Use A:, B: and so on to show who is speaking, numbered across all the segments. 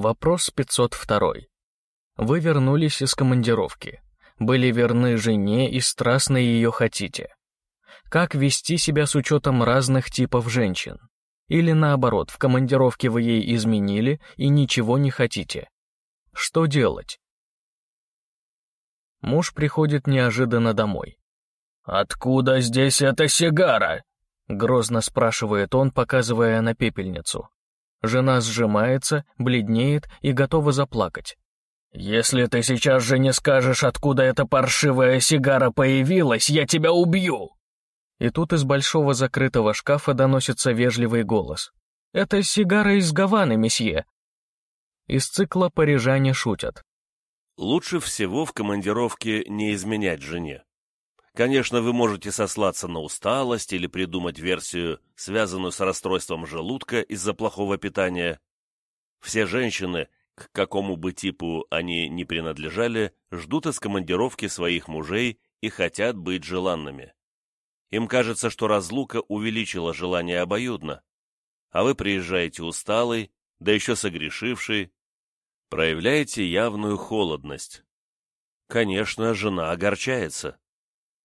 A: Вопрос 502. Вы вернулись из командировки. Были верны жене и страстно ее хотите. Как вести себя с учетом разных типов женщин? Или наоборот, в командировке вы ей изменили и ничего не хотите? Что делать? Муж приходит неожиданно домой.
B: «Откуда здесь эта сигара?»
A: Грозно спрашивает он, показывая на пепельницу. Жена сжимается, бледнеет и готова заплакать.
B: «Если ты сейчас же не скажешь, откуда эта паршивая сигара появилась, я тебя убью!»
A: И тут из большого закрытого шкафа доносится вежливый голос. «Это сигара из Гаваны, месье!» Из цикла «Парижане шутят».
C: Лучше всего в командировке не изменять жене. Конечно, вы можете сослаться на усталость или придумать версию, связанную с расстройством желудка из-за плохого питания. Все женщины, к какому бы типу они ни принадлежали, ждут из командировки своих мужей и хотят быть желанными. Им кажется, что разлука увеличила желание обоюдно, а вы приезжаете усталый, да еще согрешивший, проявляете явную холодность. Конечно, жена огорчается.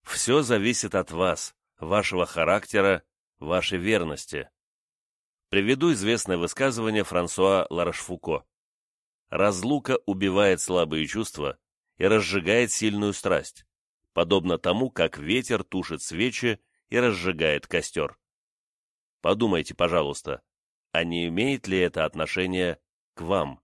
C: Все зависит от вас, вашего характера, вашей верности. Приведу известное высказывание Франсуа Ларошфуко. Разлука убивает слабые чувства и разжигает сильную страсть подобно тому, как ветер тушит свечи и разжигает костер. Подумайте, пожалуйста, а не имеет ли это отношение к вам?